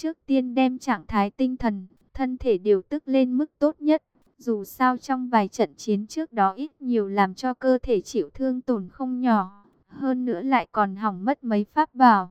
Trước tiên đem trạng thái tinh thần, thân thể điều tức lên mức tốt nhất. Dù sao trong vài trận chiến trước đó ít nhiều làm cho cơ thể chịu thương tổn không nhỏ. Hơn nữa lại còn hỏng mất mấy pháp bảo.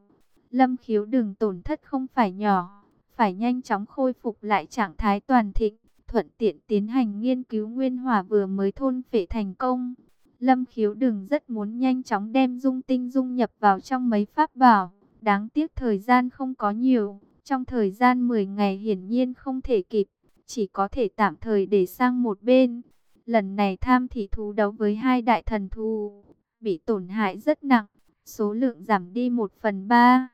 Lâm khiếu đừng tổn thất không phải nhỏ. Phải nhanh chóng khôi phục lại trạng thái toàn thịnh. Thuận tiện tiến hành nghiên cứu nguyên hỏa vừa mới thôn phệ thành công. Lâm khiếu đừng rất muốn nhanh chóng đem dung tinh dung nhập vào trong mấy pháp bảo. Đáng tiếc thời gian không có nhiều. Trong thời gian 10 ngày hiển nhiên không thể kịp. Chỉ có thể tạm thời để sang một bên. Lần này tham thị thú đấu với hai đại thần thú. Bị tổn hại rất nặng. Số lượng giảm đi 1 phần 3.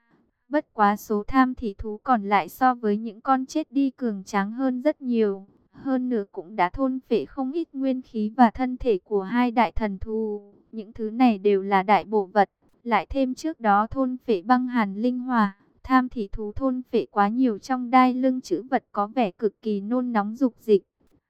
Bất quá số tham thị thú còn lại so với những con chết đi cường tráng hơn rất nhiều. Hơn nữa cũng đã thôn phệ không ít nguyên khí và thân thể của hai đại thần thú. Những thứ này đều là đại bổ vật. Lại thêm trước đó thôn phệ băng hàn linh hòa Tham thị thú thôn phệ quá nhiều trong đai lưng chữ vật có vẻ cực kỳ nôn nóng dục dịch.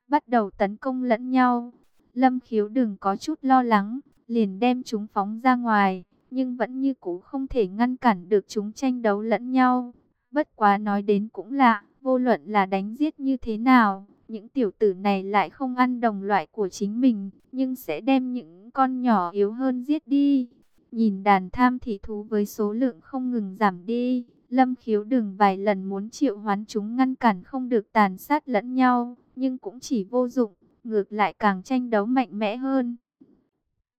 Bắt đầu tấn công lẫn nhau. Lâm khiếu đừng có chút lo lắng. Liền đem chúng phóng ra ngoài. Nhưng vẫn như cũ không thể ngăn cản được chúng tranh đấu lẫn nhau. Bất quá nói đến cũng lạ. Vô luận là đánh giết như thế nào những tiểu tử này lại không ăn đồng loại của chính mình, nhưng sẽ đem những con nhỏ yếu hơn giết đi. Nhìn đàn tham thị thú với số lượng không ngừng giảm đi, lâm khiếu đừng vài lần muốn triệu hoán chúng ngăn cản không được tàn sát lẫn nhau, nhưng cũng chỉ vô dụng, ngược lại càng tranh đấu mạnh mẽ hơn.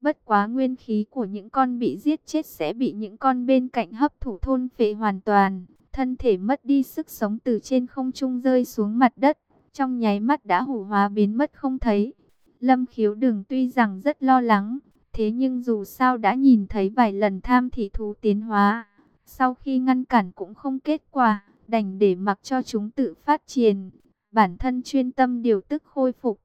Bất quá nguyên khí của những con bị giết chết sẽ bị những con bên cạnh hấp thụ thôn phệ hoàn toàn, thân thể mất đi sức sống từ trên không trung rơi xuống mặt đất trong nháy mắt đã hủ hóa biến mất không thấy. Lâm khiếu đừng tuy rằng rất lo lắng, thế nhưng dù sao đã nhìn thấy vài lần tham thị thú tiến hóa. Sau khi ngăn cản cũng không kết quả, đành để mặc cho chúng tự phát triển. Bản thân chuyên tâm điều tức khôi phục.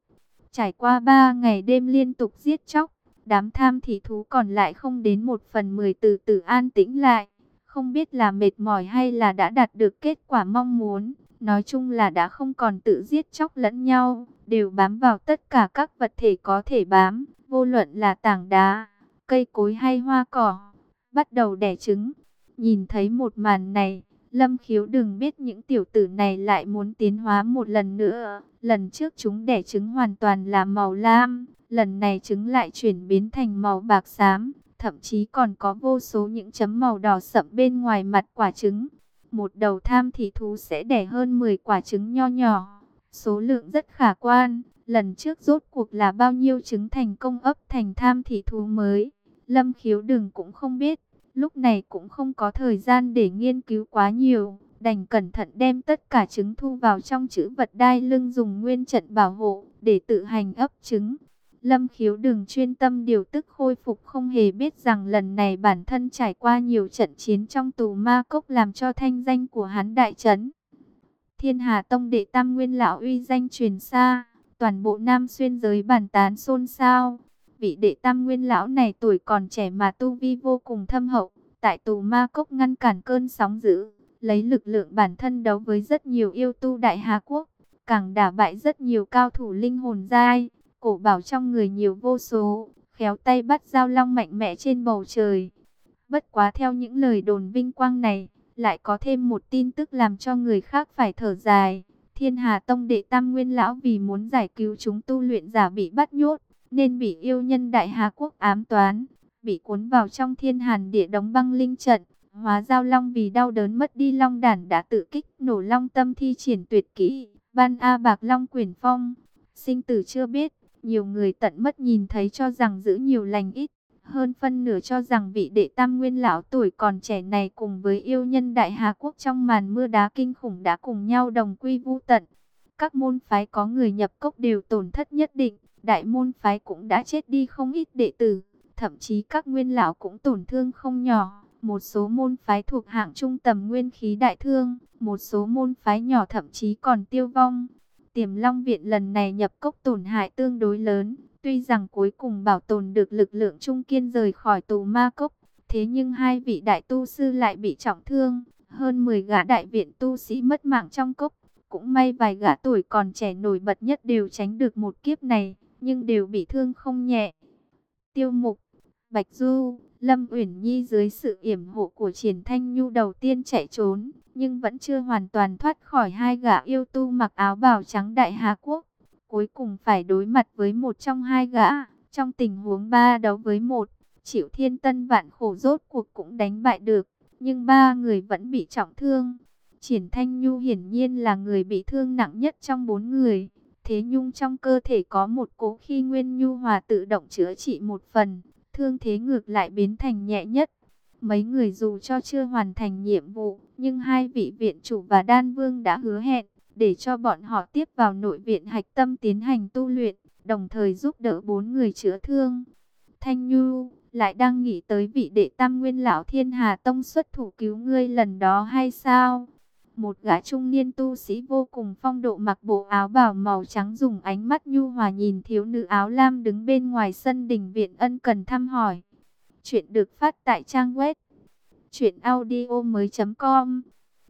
Trải qua ba ngày đêm liên tục giết chóc, đám tham thị thú còn lại không đến một phần mười từ từ an tĩnh lại. Không biết là mệt mỏi hay là đã đạt được kết quả mong muốn. Nói chung là đã không còn tự giết chóc lẫn nhau, đều bám vào tất cả các vật thể có thể bám, vô luận là tảng đá, cây cối hay hoa cỏ, bắt đầu đẻ trứng. Nhìn thấy một màn này, Lâm khiếu đừng biết những tiểu tử này lại muốn tiến hóa một lần nữa. Lần trước chúng đẻ trứng hoàn toàn là màu lam, lần này trứng lại chuyển biến thành màu bạc xám, thậm chí còn có vô số những chấm màu đỏ sậm bên ngoài mặt quả trứng. Một đầu tham thị thú sẽ đẻ hơn 10 quả trứng nho nhỏ. Số lượng rất khả quan. Lần trước rốt cuộc là bao nhiêu trứng thành công ấp thành tham thị thú mới. Lâm khiếu đừng cũng không biết. Lúc này cũng không có thời gian để nghiên cứu quá nhiều. Đành cẩn thận đem tất cả trứng thu vào trong chữ vật đai lưng dùng nguyên trận bảo hộ để tự hành ấp trứng. Lâm khiếu đừng chuyên tâm điều tức khôi phục không hề biết rằng lần này bản thân trải qua nhiều trận chiến trong tù ma cốc làm cho thanh danh của hắn đại trấn. Thiên Hà Tông đệ tam nguyên lão uy danh truyền xa, toàn bộ Nam Xuyên giới bản tán xôn xao. Vị đệ tam nguyên lão này tuổi còn trẻ mà tu vi vô cùng thâm hậu, tại tù ma cốc ngăn cản cơn sóng dữ, lấy lực lượng bản thân đấu với rất nhiều yêu tu đại Hà Quốc, càng đả bại rất nhiều cao thủ linh hồn giai cổ bảo trong người nhiều vô số, khéo tay bắt giao long mạnh mẽ trên bầu trời. Bất quá theo những lời đồn vinh quang này, lại có thêm một tin tức làm cho người khác phải thở dài. Thiên Hà Tông đệ tam nguyên lão vì muốn giải cứu chúng tu luyện giả bị bắt nhốt, nên bị yêu nhân Đại Hà Quốc ám toán, bị cuốn vào trong thiên hàn địa đóng băng linh trận. Hóa giao long vì đau đớn mất đi long đàn đã tự kích nổ long tâm thi triển tuyệt kỹ, ban A bạc long quyển phong. Sinh tử chưa biết, nhiều người tận mất nhìn thấy cho rằng giữ nhiều lành ít. Hơn phân nửa cho rằng vị đệ tam nguyên lão tuổi còn trẻ này cùng với yêu nhân Đại Hà Quốc trong màn mưa đá kinh khủng đã cùng nhau đồng quy vu tận. Các môn phái có người nhập cốc đều tổn thất nhất định. Đại môn phái cũng đã chết đi không ít đệ tử. Thậm chí các nguyên lão cũng tổn thương không nhỏ. Một số môn phái thuộc hạng trung tầm nguyên khí đại thương. Một số môn phái nhỏ thậm chí còn tiêu vong. Tiềm Long Viện lần này nhập cốc tổn hại tương đối lớn, tuy rằng cuối cùng bảo tồn được lực lượng trung kiên rời khỏi tù ma cốc, thế nhưng hai vị đại tu sư lại bị trọng thương, hơn 10 gã đại viện tu sĩ mất mạng trong cốc, cũng may vài gã tuổi còn trẻ nổi bật nhất đều tránh được một kiếp này, nhưng đều bị thương không nhẹ. Tiêu Mục, Bạch Du, Lâm Uyển Nhi dưới sự yểm hộ của Triển Thanh Nhu đầu tiên chạy trốn, nhưng vẫn chưa hoàn toàn thoát khỏi hai gã yêu tu mặc áo bào trắng Đại Hà Quốc. Cuối cùng phải đối mặt với một trong hai gã, trong tình huống ba đấu với một, chịu Thiên Tân vạn khổ rốt cuộc cũng đánh bại được, nhưng ba người vẫn bị trọng thương. Triển Thanh Nhu hiển nhiên là người bị thương nặng nhất trong bốn người. Thế Nhung trong cơ thể có một cỗ khi nguyên nhu hòa tự động chữa trị một phần, thương thế ngược lại biến thành nhẹ nhất. Mấy người dù cho chưa hoàn thành nhiệm vụ, nhưng hai vị viện chủ và đan vương đã hứa hẹn, để cho bọn họ tiếp vào nội viện hạch tâm tiến hành tu luyện, đồng thời giúp đỡ bốn người chữa thương. Thanh Nhu, lại đang nghĩ tới vị đệ tam nguyên lão thiên hà tông xuất thủ cứu ngươi lần đó hay sao? Một gã trung niên tu sĩ vô cùng phong độ mặc bộ áo bào màu trắng dùng ánh mắt nhu hòa nhìn thiếu nữ áo lam đứng bên ngoài sân đình viện ân cần thăm hỏi. Chuyện được phát tại trang web truyệnaudiomoi.com.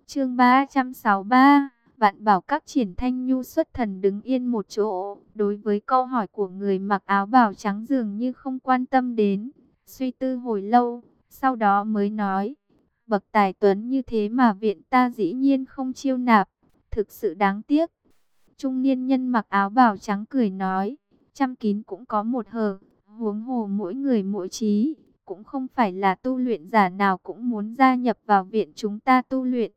Chương 363, Vạn Bảo các triển thanh nhu xuất thần đứng yên một chỗ, đối với câu hỏi của người mặc áo bào trắng dường như không quan tâm đến, suy tư hồi lâu, sau đó mới nói: Bậc tài tuấn như thế mà viện ta dĩ nhiên không chiêu nạp, thực sự đáng tiếc. Trung niên nhân mặc áo bào trắng cười nói, chăm kín cũng có một hờ, huống hồ mỗi người mỗi trí, cũng không phải là tu luyện giả nào cũng muốn gia nhập vào viện chúng ta tu luyện.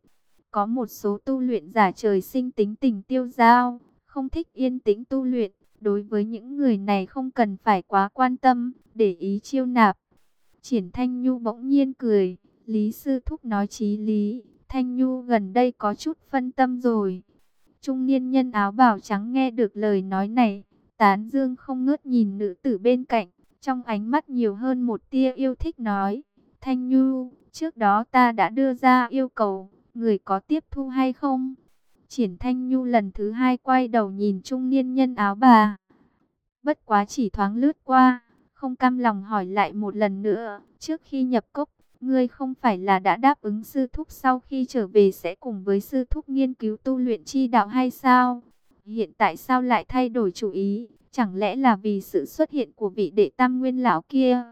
Có một số tu luyện giả trời sinh tính tình tiêu dao, không thích yên tĩnh tu luyện, đối với những người này không cần phải quá quan tâm, để ý chiêu nạp. Triển Thanh Nhu bỗng nhiên cười, Lý Sư Thúc nói chí lý, Thanh Nhu gần đây có chút phân tâm rồi. Trung niên nhân áo bào trắng nghe được lời nói này, tán dương không ngớt nhìn nữ tử bên cạnh, trong ánh mắt nhiều hơn một tia yêu thích nói. Thanh Nhu, trước đó ta đã đưa ra yêu cầu, người có tiếp thu hay không? Triển Thanh Nhu lần thứ hai quay đầu nhìn trung niên nhân áo bà. Bất quá chỉ thoáng lướt qua, không cam lòng hỏi lại một lần nữa, trước khi nhập cốc, Ngươi không phải là đã đáp ứng sư thúc sau khi trở về sẽ cùng với sư thúc nghiên cứu tu luyện chi đạo hay sao? Hiện tại sao lại thay đổi chủ ý? Chẳng lẽ là vì sự xuất hiện của vị đệ tam nguyên lão kia?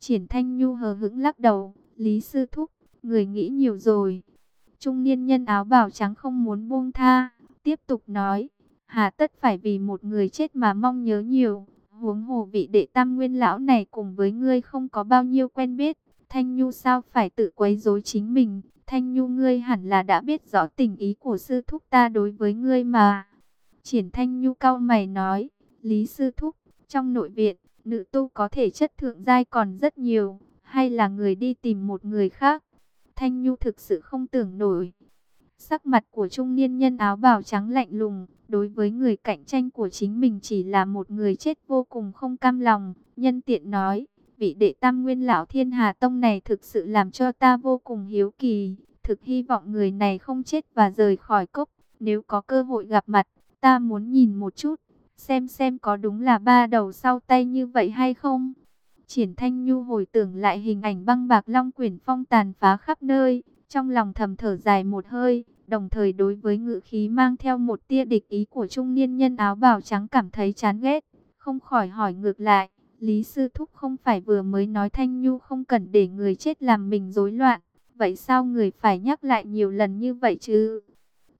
Triển Thanh Nhu hờ hững lắc đầu, Lý sư thúc, người nghĩ nhiều rồi. Trung niên nhân áo bào trắng không muốn buông tha, tiếp tục nói, hà tất phải vì một người chết mà mong nhớ nhiều. Huống hồ vị đệ tam nguyên lão này cùng với ngươi không có bao nhiêu quen biết, Thanh Nhu sao phải tự quấy rối chính mình? Thanh Nhu ngươi hẳn là đã biết rõ tình ý của sư thúc ta đối với ngươi mà. Triển Thanh Nhu cao mày nói, Lý sư thúc, trong nội viện, nữ tu có thể chất thượng giai còn rất nhiều, hay là người đi tìm một người khác? Thanh Nhu thực sự không tưởng nổi. Sắc mặt của trung niên nhân áo bào trắng lạnh lùng, đối với người cạnh tranh của chính mình chỉ là một người chết vô cùng không cam lòng, nhân tiện nói, vị đệ tam nguyên lão thiên hà tông này thực sự làm cho ta vô cùng hiếu kỳ. Thực hy vọng người này không chết và rời khỏi cốc. Nếu có cơ hội gặp mặt, ta muốn nhìn một chút, xem xem có đúng là ba đầu sau tay như vậy hay không. Triển Thanh Nhu hồi tưởng lại hình ảnh băng bạc long quyển phong tàn phá khắp nơi, trong lòng thầm thở dài một hơi, đồng thời đối với ngự khí mang theo một tia địch ý của trung niên nhân áo bào trắng cảm thấy chán ghét, không khỏi hỏi ngược lại, Lý Sư Thúc không phải vừa mới nói Thanh Nhu không cần để người chết làm mình rối loạn. Vậy sao người phải nhắc lại nhiều lần như vậy chứ?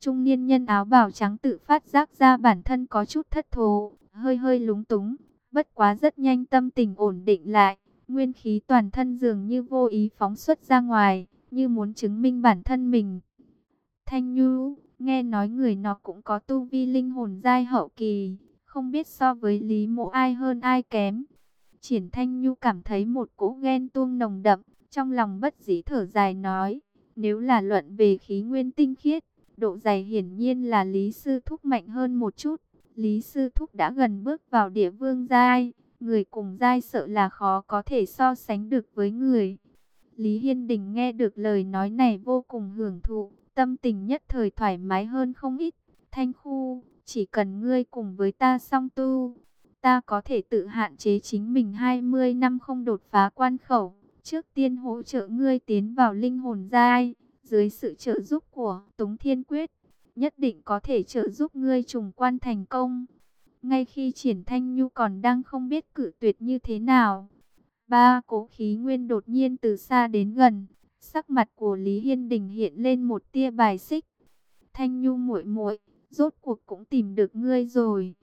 Trung niên nhân áo bào trắng tự phát giác ra bản thân có chút thất thố, hơi hơi lúng túng. Bất quá rất nhanh tâm tình ổn định lại, nguyên khí toàn thân dường như vô ý phóng xuất ra ngoài, như muốn chứng minh bản thân mình. Thanh Nhu, nghe nói người nó cũng có tu vi linh hồn giai hậu kỳ, không biết so với Lý Mộ ai hơn ai kém. Triển Thanh Nhu cảm thấy một cỗ ghen tuông nồng đậm, trong lòng bất dĩ thở dài nói, nếu là luận về khí nguyên tinh khiết, độ dày hiển nhiên là Lý Sư Thúc mạnh hơn một chút. Lý Sư Thúc đã gần bước vào địa vương giai, người cùng giai sợ là khó có thể so sánh được với người. Lý Hiên Đình nghe được lời nói này vô cùng hưởng thụ, tâm tình nhất thời thoải mái hơn không ít. Thanh khu, chỉ cần ngươi cùng với ta song tu, ta có thể tự hạn chế chính mình 20 năm không đột phá quan khẩu. Trước tiên hỗ trợ ngươi tiến vào linh hồn giai, dưới sự trợ giúp của Tống Thiên Quyết, nhất định có thể trợ giúp ngươi trùng quan thành công. Ngay khi Triển Thanh Nhu còn đang không biết cử tuyệt như thế nào, Ba cố khí nguyên đột nhiên từ xa đến gần, sắc mặt của Lý Hiên Đình hiện lên một tia bài xích. Thanh Nhu muội muội, rốt cuộc cũng tìm được ngươi rồi.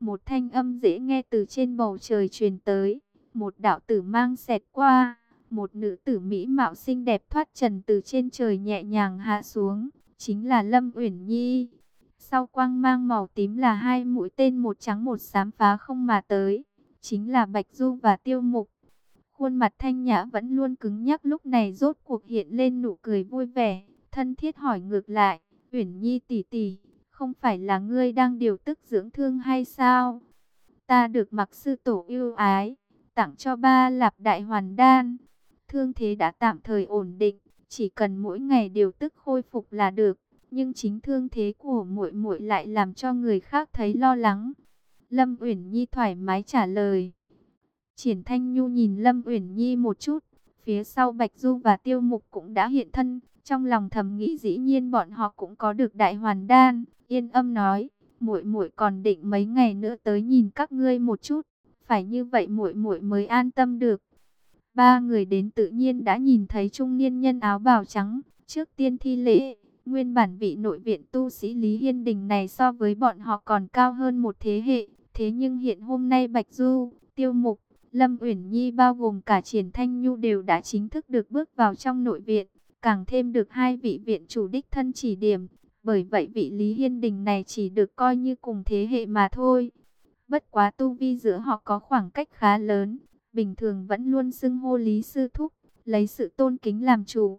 Một thanh âm dễ nghe từ trên bầu trời truyền tới, một đạo tử mang xẹt qua, một nữ tử mỹ mạo xinh đẹp thoát trần từ trên trời nhẹ nhàng hạ xuống, chính là Lâm Uyển Nhi. Sau quang mang màu tím là hai mũi tên một trắng một xám phá không mà tới, chính là Bạch Du và Tiêu Mục. Khuôn mặt thanh nhã vẫn luôn cứng nhắc lúc này rốt cuộc hiện lên nụ cười vui vẻ, thân thiết hỏi ngược lại, Uyển Nhi tỷ tỷ, không phải là ngươi đang điều tức dưỡng thương hay sao? Ta được mặc sư tổ yêu ái, tặng cho ba lạp đại hoàn đan. Thương thế đã tạm thời ổn định, chỉ cần mỗi ngày điều tức khôi phục là được. Nhưng chính thương thế của muội muội lại làm cho người khác thấy lo lắng. Lâm Uyển Nhi thoải mái trả lời. Triển Thanh Nhu nhìn Lâm Uyển Nhi một chút, phía sau Bạch Du và Tiêu Mục cũng đã hiện thân, trong lòng thầm nghĩ dĩ nhiên bọn họ cũng có được đại hoàn đan, yên âm nói, muội muội còn định mấy ngày nữa tới nhìn các ngươi một chút, phải như vậy muội muội mới an tâm được. Ba người đến tự nhiên đã nhìn thấy trung niên nhân áo bào trắng, trước tiên thi lễ, nguyên bản vị nội viện tu sĩ Lý Hiên Đình này so với bọn họ còn cao hơn một thế hệ, thế nhưng hiện hôm nay Bạch Du, Tiêu Mục, Lâm Uyển Nhi bao gồm cả Triển Thanh Nhu đều đã chính thức được bước vào trong nội viện, càng thêm được hai vị viện chủ đích thân chỉ điểm. Bởi vậy vị Lý Hiên Đình này chỉ được coi như cùng thế hệ mà thôi. Bất quá tu vi giữa họ có khoảng cách khá lớn, bình thường vẫn luôn xưng hô Lý Sư Thúc, lấy sự tôn kính làm chủ.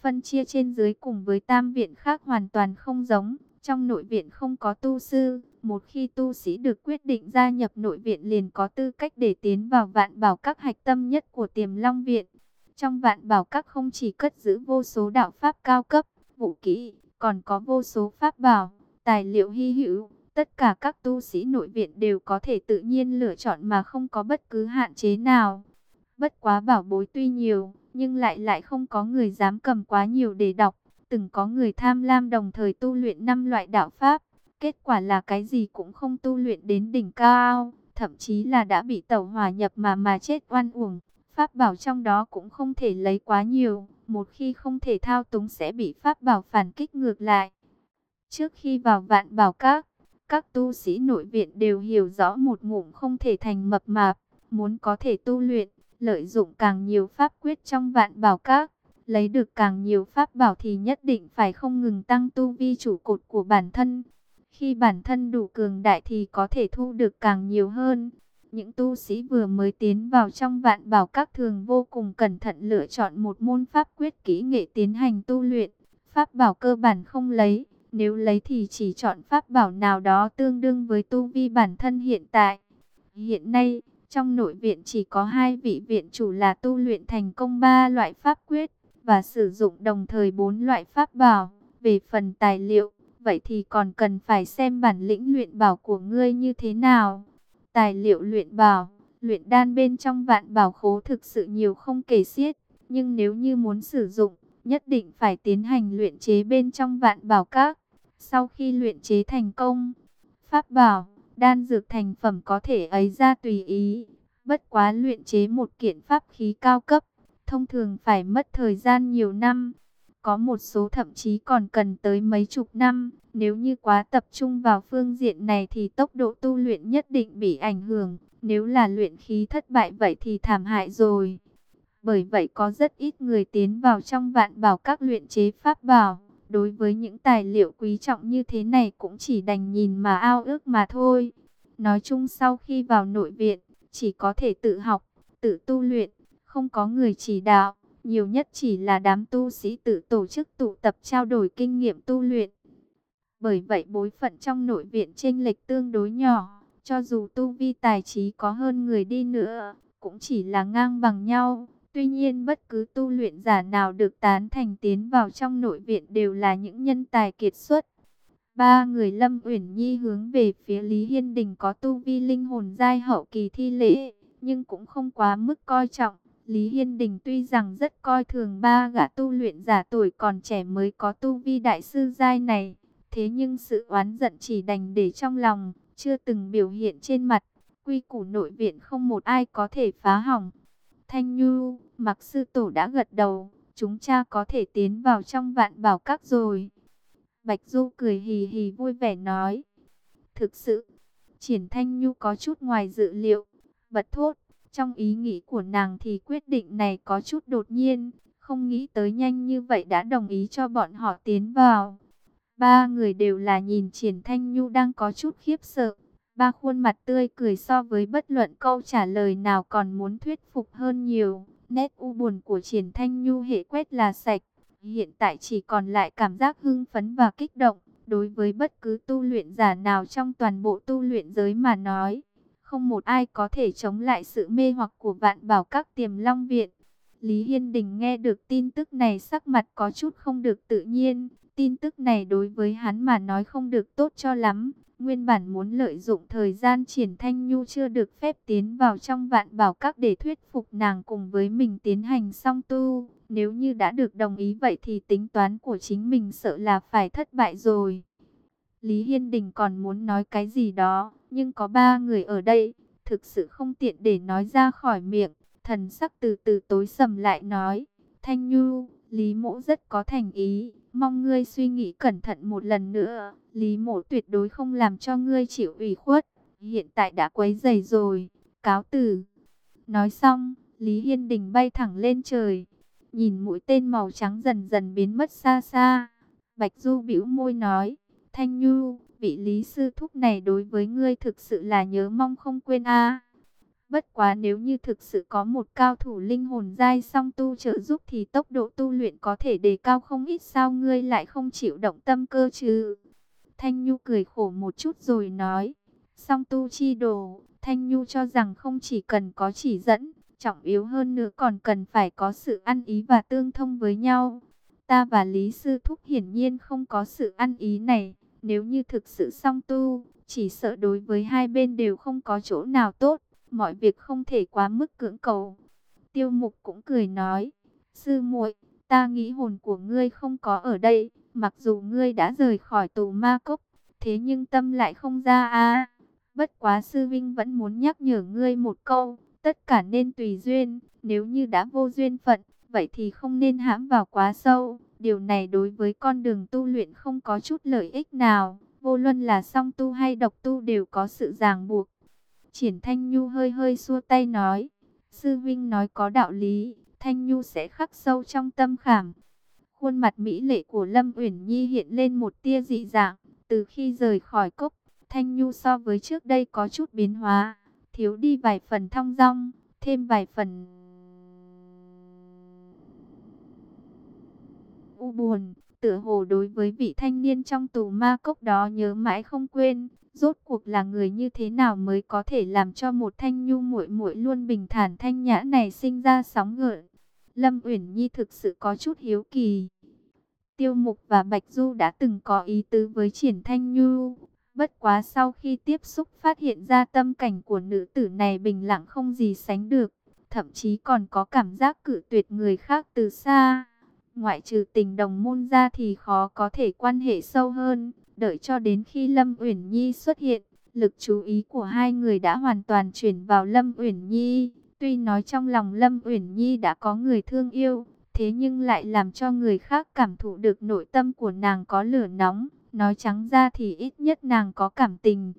Phân chia trên dưới cùng với tam viện khác hoàn toàn không giống, trong nội viện không có tu sư, một khi tu sĩ được quyết định gia nhập nội viện liền có tư cách để tiến vào vạn bảo các hạch tâm nhất của tiềm long viện. Trong vạn bảo các không chỉ cất giữ vô số đạo pháp cao cấp, vũ kỹ, còn có vô số pháp bảo, tài liệu hy hữu. Tất cả các tu sĩ nội viện đều có thể tự nhiên lựa chọn mà không có bất cứ hạn chế nào. Bất quá bảo bối tuy nhiều, nhưng lại lại không có người dám cầm quá nhiều để đọc. Từng có người tham lam đồng thời tu luyện năm loại đạo pháp. Kết quả là cái gì cũng không tu luyện đến đỉnh cao, thậm chí là đã bị tẩu hòa nhập mà mà chết oan uổng. Pháp bảo trong đó cũng không thể lấy quá nhiều, một khi không thể thao túng sẽ bị pháp bảo phản kích ngược lại. Trước khi vào vạn bảo các, các tu sĩ nội viện đều hiểu rõ một ngụm không thể thành mập mạp, muốn có thể tu luyện, lợi dụng càng nhiều pháp quyết trong vạn bảo các, lấy được càng nhiều pháp bảo thì nhất định phải không ngừng tăng tu vi chủ cột của bản thân. Khi bản thân đủ cường đại thì có thể thu được càng nhiều hơn. Những tu sĩ vừa mới tiến vào trong vạn bảo các thường vô cùng cẩn thận lựa chọn một môn pháp quyết kỹ nghệ tiến hành tu luyện. Pháp bảo cơ bản không lấy, nếu lấy thì chỉ chọn pháp bảo nào đó tương đương với tu vi bản thân hiện tại. Hiện nay, trong nội viện chỉ có hai vị viện chủ là tu luyện thành công ba loại pháp quyết và sử dụng đồng thời bốn loại pháp bảo. Về phần tài liệu, vậy thì còn cần phải xem bản lĩnh luyện bảo của ngươi như thế nào. Tài liệu luyện bảo, luyện đan bên trong vạn bảo khố thực sự nhiều không kể xiết, nhưng nếu như muốn sử dụng, nhất định phải tiến hành luyện chế bên trong vạn bảo các. Sau khi luyện chế thành công, pháp bảo, đan dược thành phẩm có thể ấy ra tùy ý. Bất quá luyện chế một kiện pháp khí cao cấp, thông thường phải mất thời gian nhiều năm. Có một số thậm chí còn cần tới mấy chục năm. Nếu như quá tập trung vào phương diện này thì tốc độ tu luyện nhất định bị ảnh hưởng. Nếu là luyện khí thất bại vậy thì thảm hại rồi. Bởi vậy có rất ít người tiến vào trong vạn bảo các luyện chế pháp bảo. Đối với những tài liệu quý trọng như thế này cũng chỉ đành nhìn mà ao ước mà thôi. Nói chung sau khi vào nội viện, chỉ có thể tự học, tự tu luyện, không có người chỉ đạo. Nhiều nhất chỉ là đám tu sĩ tự tổ chức tụ tập trao đổi kinh nghiệm tu luyện. Bởi vậy bối phận trong nội viện chênh lệch tương đối nhỏ, cho dù tu vi tài trí có hơn người đi nữa, cũng chỉ là ngang bằng nhau. Tuy nhiên bất cứ tu luyện giả nào được tán thành tiến vào trong nội viện đều là những nhân tài kiệt xuất. Ba người Lâm Uyển Nhi hướng về phía Lý Hiên Đình có tu vi linh hồn giai hậu kỳ thi lễ, nhưng cũng không quá mức coi trọng. Lý Hiên Đình tuy rằng rất coi thường ba gã tu luyện giả tuổi còn trẻ mới có tu vi đại sư giai này, thế nhưng sự oán giận chỉ đành để trong lòng, chưa từng biểu hiện trên mặt. Quy củ nội viện không một ai có thể phá hỏng. Thanh Nhu, mặc sư tổ đã gật đầu, chúng cha có thể tiến vào trong vạn bảo các rồi. Bạch Du cười hì hì vui vẻ nói. Thực sự, Triển Thanh Nhu có chút ngoài dự liệu, bật thốt. Trong ý nghĩ của nàng thì quyết định này có chút đột nhiên, không nghĩ tới nhanh như vậy đã đồng ý cho bọn họ tiến vào. Ba người đều là nhìn Triển Thanh Nhu đang có chút khiếp sợ. Ba khuôn mặt tươi cười so với bất luận câu trả lời nào còn muốn thuyết phục hơn nhiều. Nét u buồn của Triển Thanh Nhu hệ quét là sạch. Hiện tại chỉ còn lại cảm giác hưng phấn và kích động. Đối với bất cứ tu luyện giả nào trong toàn bộ tu luyện giới mà nói. Không một ai có thể chống lại sự mê hoặc của vạn bảo các tiềm long viện. Lý Hiên Đình nghe được tin tức này sắc mặt có chút không được tự nhiên. Tin tức này đối với hắn mà nói không được tốt cho lắm. Nguyên bản muốn lợi dụng thời gian triển thanh nhu chưa được phép tiến vào trong vạn bảo các để thuyết phục nàng cùng với mình tiến hành song tu. Nếu như đã được đồng ý vậy thì tính toán của chính mình sợ là phải thất bại rồi. Lý Hiên Đình còn muốn nói cái gì đó, nhưng có ba người ở đây, thực sự không tiện để nói ra khỏi miệng. Thần sắc từ từ tối sầm lại nói, Thanh Nhu, Lý Mộ rất có thành ý, mong ngươi suy nghĩ cẩn thận một lần nữa. Lý Mộ tuyệt đối không làm cho ngươi chịu ủy khuất, hiện tại đã quấy dày rồi, cáo từ. Nói xong, Lý Hiên Đình bay thẳng lên trời, nhìn mũi tên màu trắng dần dần biến mất xa xa. Bạch Du bĩu môi nói, Thanh Nhu, vị lý sư thúc này đối với ngươi thực sự là nhớ mong không quên a. Bất quá nếu như thực sự có một cao thủ linh hồn giai song tu trợ giúp thì tốc độ tu luyện có thể đề cao không ít sao ngươi lại không chịu động tâm cơ chứ. Thanh Nhu cười khổ một chút rồi nói, song tu chi đồ, Thanh Nhu cho rằng không chỉ cần có chỉ dẫn, trọng yếu hơn nữa còn cần phải có sự ăn ý và tương thông với nhau. Ta và Lý Sư Thúc hiển nhiên không có sự ăn ý này. Nếu như thực sự song tu, chỉ sợ đối với hai bên đều không có chỗ nào tốt, mọi việc không thể quá mức cưỡng cầu. Tiêu mục cũng cười nói, sư muội, ta nghĩ hồn của ngươi không có ở đây, mặc dù ngươi đã rời khỏi tù ma cốc, thế nhưng tâm lại không ra a. Bất quá sư vinh vẫn muốn nhắc nhở ngươi một câu, tất cả nên tùy duyên, nếu như đã vô duyên phận, vậy thì không nên hãm vào quá sâu. Điều này đối với con đường tu luyện không có chút lợi ích nào, vô luân là song tu hay độc tu đều có sự ràng buộc. Triển Thanh Nhu hơi hơi xua tay nói, Sư Vinh nói có đạo lý, Thanh Nhu sẽ khắc sâu trong tâm khảm. Khuôn mặt mỹ lệ của Lâm Uyển Nhi hiện lên một tia dị dạng, từ khi rời khỏi cốc, Thanh Nhu so với trước đây có chút biến hóa, thiếu đi vài phần thong dong, thêm vài phần u buồn, tựa hồ đối với vị thanh niên trong tù ma cốc đó nhớ mãi không quên, rốt cuộc là người như thế nào mới có thể làm cho một thanh nhu muội muội luôn bình thản thanh nhã này sinh ra sóng ngợ? Lâm Uyển Nhi thực sự có chút hiếu kỳ. Tiêu Mục và Bạch Du đã từng có ý tứ với Triển Thanh Nhu, bất quá sau khi tiếp xúc phát hiện ra tâm cảnh của nữ tử này bình lặng không gì sánh được, thậm chí còn có cảm giác cự tuyệt người khác từ xa. Ngoại trừ tình đồng môn ra thì khó có thể quan hệ sâu hơn. Đợi cho đến khi Lâm Uyển Nhi xuất hiện, lực chú ý của hai người đã hoàn toàn chuyển vào Lâm Uyển Nhi. Tuy nói trong lòng Lâm Uyển Nhi đã có người thương yêu, thế nhưng lại làm cho người khác cảm thụ được nội tâm của nàng có lửa nóng. Nói trắng ra thì ít nhất nàng có cảm tình.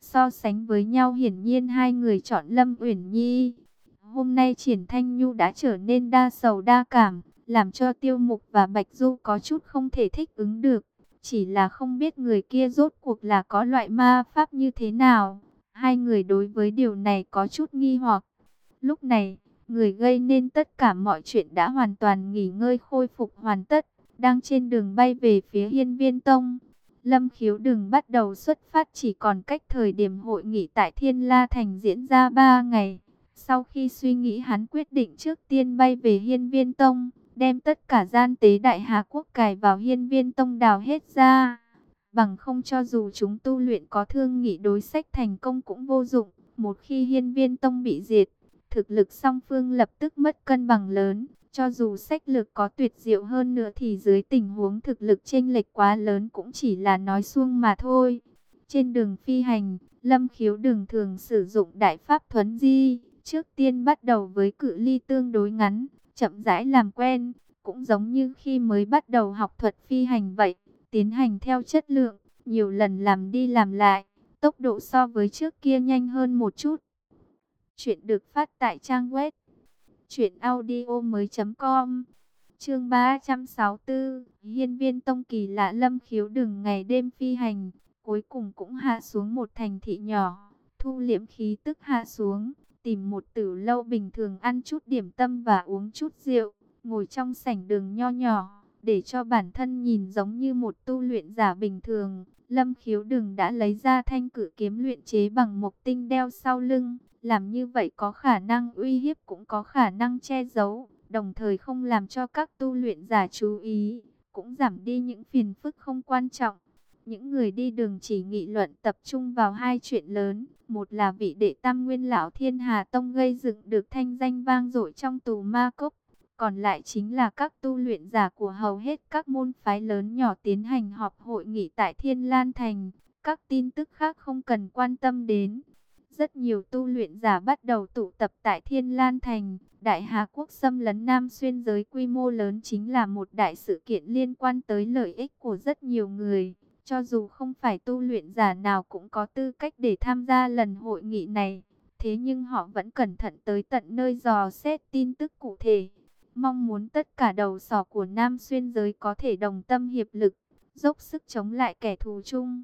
So sánh với nhau hiển nhiên hai người chọn Lâm Uyển Nhi. Hôm nay Triển Thanh Nhu đã trở nên đa sầu đa cảm, làm cho Tiêu Mục và Bạch Du có chút không thể thích ứng được. Chỉ là không biết người kia rốt cuộc là có loại ma pháp như thế nào. Hai người đối với điều này có chút nghi hoặc. Lúc này, người gây nên tất cả mọi chuyện đã hoàn toàn nghỉ ngơi khôi phục hoàn tất, đang trên đường bay về phía Hiên Viên Tông. Lâm khiếu đường bắt đầu xuất phát chỉ còn cách thời điểm hội nghị tại Thiên La Thành diễn ra 3 ngày. Sau khi suy nghĩ hắn quyết định trước tiên bay về Hiên Viên Tông, đem tất cả gian tế đại Hà Quốc cài vào hiên viên tông đào hết ra. Bằng không cho dù chúng tu luyện có thương nghị đối sách thành công cũng vô dụng. Một khi hiên viên tông bị diệt, thực lực song phương lập tức mất cân bằng lớn. Cho dù sách lược có tuyệt diệu hơn nữa thì dưới tình huống thực lực chênh lệch quá lớn cũng chỉ là nói suông mà thôi. Trên đường phi hành, Lâm Khiếu đường thường sử dụng đại pháp thuấn di, Trước tiên bắt đầu với cự ly tương đối ngắn, chậm rãi làm quen, cũng giống như khi mới bắt đầu học thuật phi hành vậy, tiến hành theo chất lượng, nhiều lần làm đi làm lại, tốc độ so với trước kia nhanh hơn một chút. Chuyện được phát tại trang web truyệnaudiomoi.com. Chương 364, Hiên Viên Tông kỳ lạ Lâm Khiếu đừng ngày đêm phi hành, cuối cùng cũng hạ xuống một thành thị nhỏ, thu liễm khí tức hạ xuống, tìm một tử lâu bình thường ăn chút điểm tâm và uống chút rượu, ngồi trong sảnh đường nho nhỏ, để cho bản thân nhìn giống như một tu luyện giả bình thường. Lâm khiếu đừng đã lấy ra thanh cử kiếm luyện chế bằng mộc tinh đeo sau lưng, làm như vậy có khả năng uy hiếp cũng có khả năng che giấu, đồng thời không làm cho các tu luyện giả chú ý, cũng giảm đi những phiền phức không quan trọng. Những người đi đường chỉ nghị luận tập trung vào hai chuyện lớn, một là vị đệ tam nguyên lão thiên hà tông gây dựng được thanh danh vang dội trong tù ma cốc, còn lại chính là các tu luyện giả của hầu hết các môn phái lớn nhỏ tiến hành họp hội nghị tại Thiên Lan Thành, các tin tức khác không cần quan tâm đến. Rất nhiều tu luyện giả bắt đầu tụ tập tại Thiên Lan Thành. Đại Hà Quốc xâm lấn Nam Xuyên giới quy mô lớn chính là một đại sự kiện liên quan tới lợi ích của rất nhiều người. Cho dù không phải tu luyện giả nào cũng có tư cách để tham gia lần hội nghị này. Thế nhưng họ vẫn cẩn thận tới tận nơi dò xét tin tức cụ thể. Mong muốn tất cả đầu sỏ của Nam Xuyên giới có thể đồng tâm hiệp lực, dốc sức chống lại kẻ thù chung.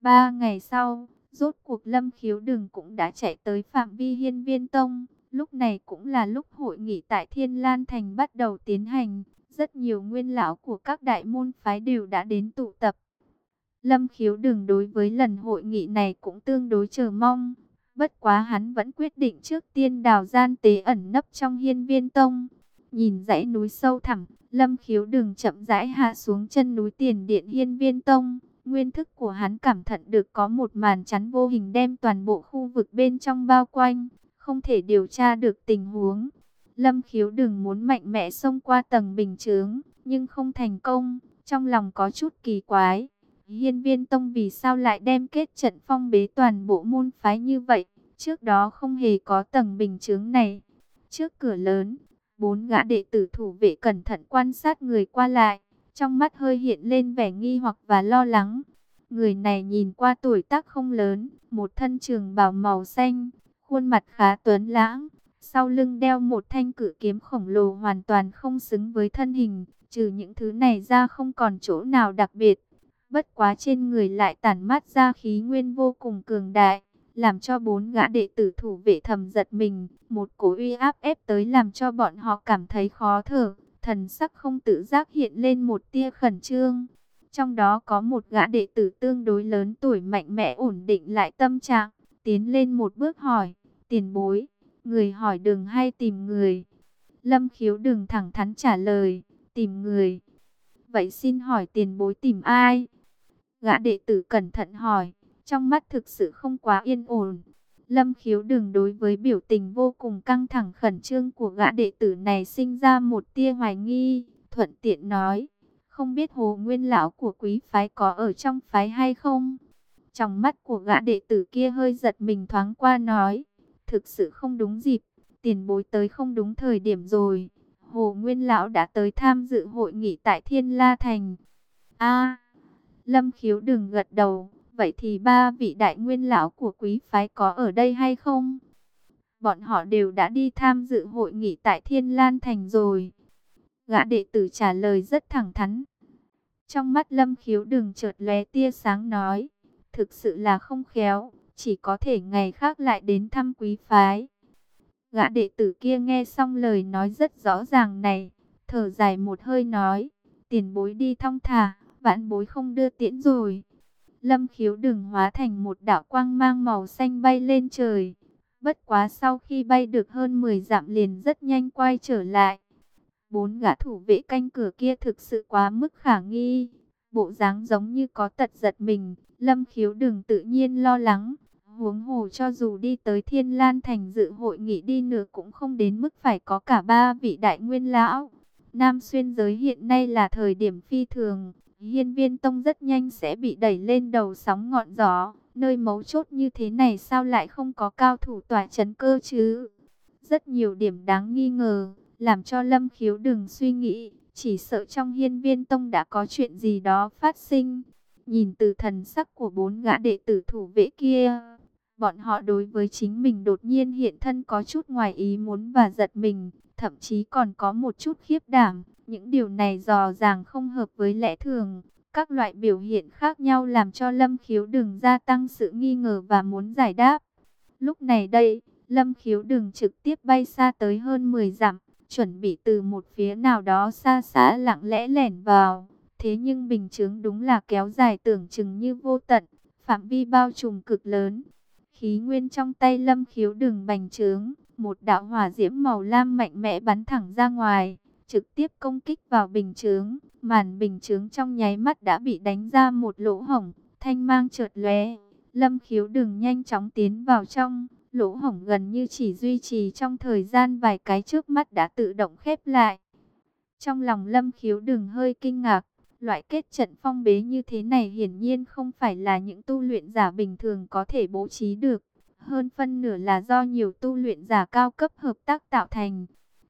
Ba ngày sau, Rốt cuộc Lâm Khiếu đường cũng đã chạy tới phạm vi hiên viên tông. Lúc này cũng là lúc hội nghị tại Thiên Lan Thành bắt đầu tiến hành. Rất nhiều nguyên lão của các đại môn phái đều đã đến tụ tập. Lâm Khiếu Đừng đối với lần hội nghị này cũng tương đối chờ mong. Bất quá hắn vẫn quyết định trước tiên đào gian tế ẩn nấp trong hiên viên tông. Nhìn dãy núi sâu thẳm, Lâm Khiếu Đừng chậm rãi hạ xuống chân núi tiền điện hiên viên tông. Nguyên thức của hắn cảm thận được có một màn chắn vô hình đem toàn bộ khu vực bên trong bao quanh, không thể điều tra được tình huống. Lâm khiếu đừng muốn mạnh mẽ xông qua tầng bình chướng, nhưng không thành công, trong lòng có chút kỳ quái. Hiên viên tông vì sao lại đem kết trận phong bế toàn bộ môn phái như vậy, trước đó không hề có tầng bình chướng này. Trước cửa lớn, bốn gã đệ tử thủ vệ cẩn thận quan sát người qua lại. Trong mắt hơi hiện lên vẻ nghi hoặc và lo lắng. Người này nhìn qua tuổi tác không lớn, một thân trường bào màu xanh, khuôn mặt khá tuấn lãng. Sau lưng đeo một thanh cử kiếm khổng lồ hoàn toàn không xứng với thân hình, trừ những thứ này ra không còn chỗ nào đặc biệt. Bất quá trên người lại tản mát ra khí nguyên vô cùng cường đại, làm cho bốn gã đệ tử thủ vệ thầm giật mình, một cổ uy áp ép tới làm cho bọn họ cảm thấy khó thở thần sắc không tự giác hiện lên một tia khẩn trương. Trong đó có một gã đệ tử tương đối lớn tuổi mạnh mẽ ổn định lại tâm trạng, tiến lên một bước hỏi, tiền bối, người hỏi đừng hay tìm người. Lâm khiếu đừng thẳng thắn trả lời, tìm người. Vậy xin hỏi tiền bối tìm ai? Gã đệ tử cẩn thận hỏi, trong mắt thực sự không quá yên ổn. Lâm khiếu đừng đối với biểu tình vô cùng căng thẳng khẩn trương của gã đệ tử này sinh ra một tia hoài nghi, thuận tiện nói, không biết hồ nguyên lão của quý phái có ở trong phái hay không? Trong mắt của gã đệ tử kia hơi giật mình thoáng qua nói, thực sự không đúng dịp, tiền bối tới không đúng thời điểm rồi. Hồ Nguyên Lão đã tới tham dự hội nghị tại Thiên La Thành. a Lâm khiếu đừng gật đầu, Vậy thì ba vị đại nguyên lão của quý phái có ở đây hay không? Bọn họ đều đã đi tham dự hội nghị tại Thiên Lan Thành rồi. Gã đệ tử trả lời rất thẳng thắn. Trong mắt lâm khiếu đừng chợt lóe tia sáng nói. Thực sự là không khéo, chỉ có thể ngày khác lại đến thăm quý phái. Gã đệ tử kia nghe xong lời nói rất rõ ràng này, thở dài một hơi nói, tiền bối đi thong thả, vãn bối không đưa tiễn rồi. Lâm khiếu đừng hóa thành một đạo quang mang màu xanh bay lên trời. Bất quá sau khi bay được hơn 10 dặm liền rất nhanh quay trở lại. Bốn gã thủ vệ canh cửa kia thực sự quá mức khả nghi. Bộ dáng giống như có tật giật mình. Lâm khiếu đừng tự nhiên lo lắng. Huống hồ cho dù đi tới Thiên Lan Thành dự hội nghị đi nữa cũng không đến mức phải có cả ba vị đại nguyên lão. Nam xuyên giới hiện nay là thời điểm phi thường Hiên viên tông rất nhanh sẽ bị đẩy lên đầu sóng ngọn gió. Nơi mấu chốt như thế này sao lại không có cao thủ tỏa chấn cơ chứ? rất nhiều điểm đáng nghi ngờ, làm cho Lâm Khiếu đừng suy nghĩ, chỉ sợ trong hiên viên tông đã có chuyện gì đó phát sinh. Nhìn từ thần sắc của bốn gã đệ tử thủ vệ kia, bọn họ đối với chính mình đột nhiên hiện thân có chút ngoài ý muốn và giật mình, thậm chí còn có một chút khiếp đảm. Những điều này dò dàng không hợp với lẽ thường. Các loại biểu hiện khác nhau làm cho Lâm Khiếu đừng gia tăng sự nghi ngờ và muốn giải đáp. Lúc này đây, Lâm Khiếu đừng trực tiếp bay xa tới hơn 10 dặm, chuẩn bị từ một phía nào đó xa xa lặng lẽ lẻn vào. Thế nhưng bình chứng đúng là kéo dài tưởng chừng như vô tận, phạm vi bao trùm cực lớn. Khí nguyên trong tay lâm khiếu đừng bành trướng, một đạo hỏa diễm màu lam mạnh mẽ bắn thẳng ra ngoài, trực tiếp công kích vào bình chướng. Màn bình chướng trong nháy mắt đã bị đánh ra một lỗ hổng, thanh mang chợt lóe. Lâm khiếu đừng nhanh chóng tiến vào trong, lỗ hổng gần như chỉ duy trì trong thời gian vài cái trước mắt đã tự động khép lại. Trong lòng lâm khiếu đừng hơi kinh ngạc, loại kết trận phong bế như thế này hiển nhiên không phải là những tu luyện giả bình thường có thể bố trí được. Hơn phân nửa là do nhiều tu luyện giả cao cấp hợp tác tạo thành.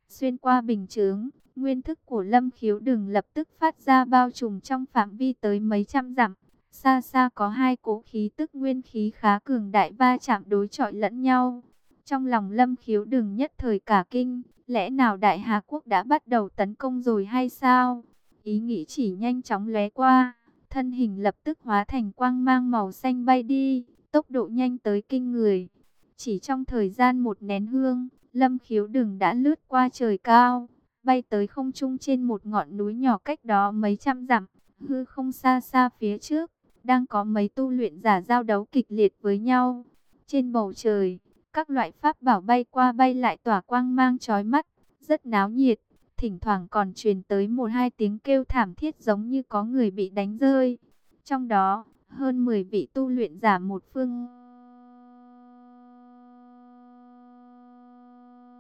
Xuyên qua bình chướng, nguyên thức của lâm khiếu đừng lập tức phát ra bao trùm trong phạm vi tới mấy trăm dặm. Xa xa có hai cỗ khí tức nguyên khí khá cường đại va chạm đối chọi lẫn nhau. Trong lòng lâm khiếu đừng nhất thời cả kinh, lẽ nào Đại Hà Quốc đã bắt đầu tấn công rồi hay sao? Ý nghĩ chỉ nhanh chóng lóe qua, thân hình lập tức hóa thành quang mang màu xanh bay đi, tốc độ nhanh tới kinh người. Chỉ trong thời gian một nén hương, lâm khiếu đừng đã lướt qua trời cao, bay tới không trung trên một ngọn núi nhỏ cách đó mấy trăm dặm, hư không xa xa phía trước đang có mấy tu luyện giả giao đấu kịch liệt với nhau. Trên bầu trời, các loại pháp bảo bay qua bay lại tỏa quang mang chói mắt, rất náo nhiệt. Thỉnh thoảng còn truyền tới một hai tiếng kêu thảm thiết giống như có người bị đánh rơi. Trong đó, hơn 10 vị tu luyện giả một phương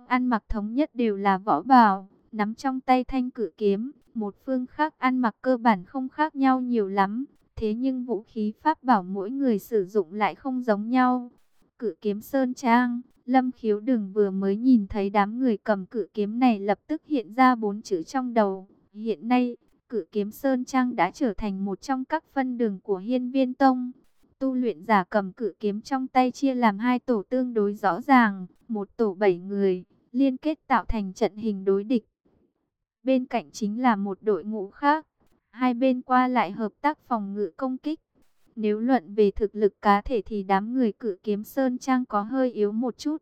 ăn mặc thống nhất đều là võ bào, nắm trong tay thanh cử kiếm, một phương khác ăn mặc cơ bản không khác nhau nhiều lắm, Thế nhưng vũ khí pháp bảo mỗi người sử dụng lại không giống nhau. Cự kiếm Sơn Trang, Lâm Khiếu Đừng vừa mới nhìn thấy đám người cầm cự kiếm này lập tức hiện ra bốn chữ trong đầu. Hiện nay, cự kiếm Sơn Trang đã trở thành một trong các phân đường của Hiên Viên Tông. Tu luyện giả cầm cự kiếm trong tay chia làm hai tổ tương đối rõ ràng, một tổ bảy người, liên kết tạo thành trận hình đối địch. Bên cạnh chính là một đội ngũ khác, Hai bên qua lại hợp tác phòng ngự công kích. Nếu luận về thực lực cá thể thì đám người cự kiếm Sơn Trang có hơi yếu một chút.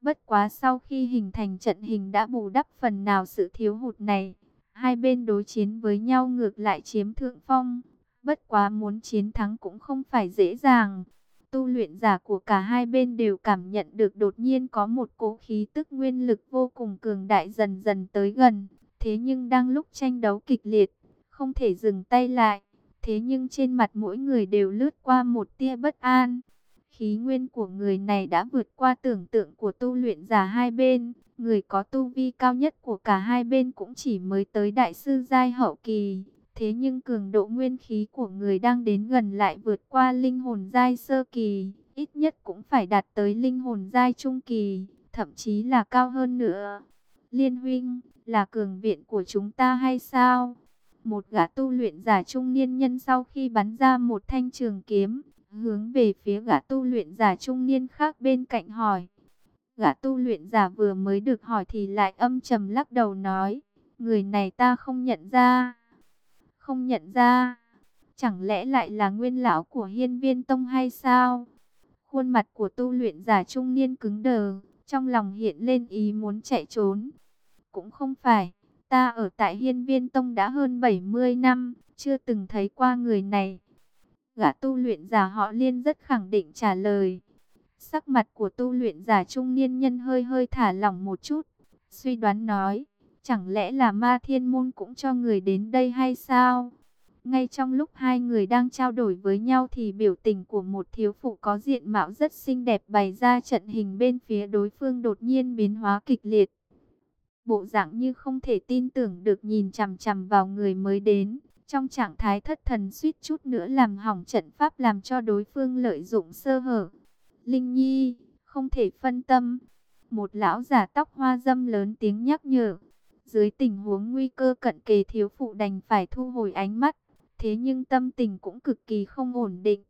Bất quá sau khi hình thành trận hình đã bù đắp phần nào sự thiếu hụt này. Hai bên đối chiến với nhau ngược lại chiếm thượng phong. Bất quá muốn chiến thắng cũng không phải dễ dàng. Tu luyện giả của cả hai bên đều cảm nhận được đột nhiên có một cỗ khí tức nguyên lực vô cùng cường đại dần dần tới gần. Thế nhưng đang lúc tranh đấu kịch liệt, không thể dừng tay lại. Thế nhưng trên mặt mỗi người đều lướt qua một tia bất an. Khí nguyên của người này đã vượt qua tưởng tượng của tu luyện giả hai bên. Người có tu vi cao nhất của cả hai bên cũng chỉ mới tới đại sư giai hậu kỳ. Thế nhưng cường độ nguyên khí của người đang đến gần lại vượt qua linh hồn giai sơ kỳ. Ít nhất cũng phải đạt tới linh hồn giai trung kỳ, thậm chí là cao hơn nữa. Liên huynh, là cường viện của chúng ta hay sao? Một gã tu luyện giả trung niên nhân sau khi bắn ra một thanh trường kiếm, hướng về phía gã tu luyện giả trung niên khác bên cạnh hỏi. Gã tu luyện giả vừa mới được hỏi thì lại âm trầm lắc đầu nói, người này ta không nhận ra. Không nhận ra, chẳng lẽ lại là nguyên lão của hiên viên tông hay sao? Khuôn mặt của tu luyện giả trung niên cứng đờ, trong lòng hiện lên ý muốn chạy trốn. Cũng không phải, Ta ở tại Hiên Viên Tông đã hơn 70 năm, chưa từng thấy qua người này. Gã tu luyện giả họ liên rất khẳng định trả lời. Sắc mặt của tu luyện giả trung niên nhân hơi hơi thả lỏng một chút. Suy đoán nói, chẳng lẽ là ma thiên môn cũng cho người đến đây hay sao? Ngay trong lúc hai người đang trao đổi với nhau thì biểu tình của một thiếu phụ có diện mạo rất xinh đẹp bày ra trận hình bên phía đối phương đột nhiên biến hóa kịch liệt bộ dạng như không thể tin tưởng được nhìn chằm chằm vào người mới đến. Trong trạng thái thất thần suýt chút nữa làm hỏng trận pháp làm cho đối phương lợi dụng sơ hở. Linh Nhi, không thể phân tâm. Một lão giả tóc hoa dâm lớn tiếng nhắc nhở. Dưới tình huống nguy cơ cận kề thiếu phụ đành phải thu hồi ánh mắt. Thế nhưng tâm tình cũng cực kỳ không ổn định.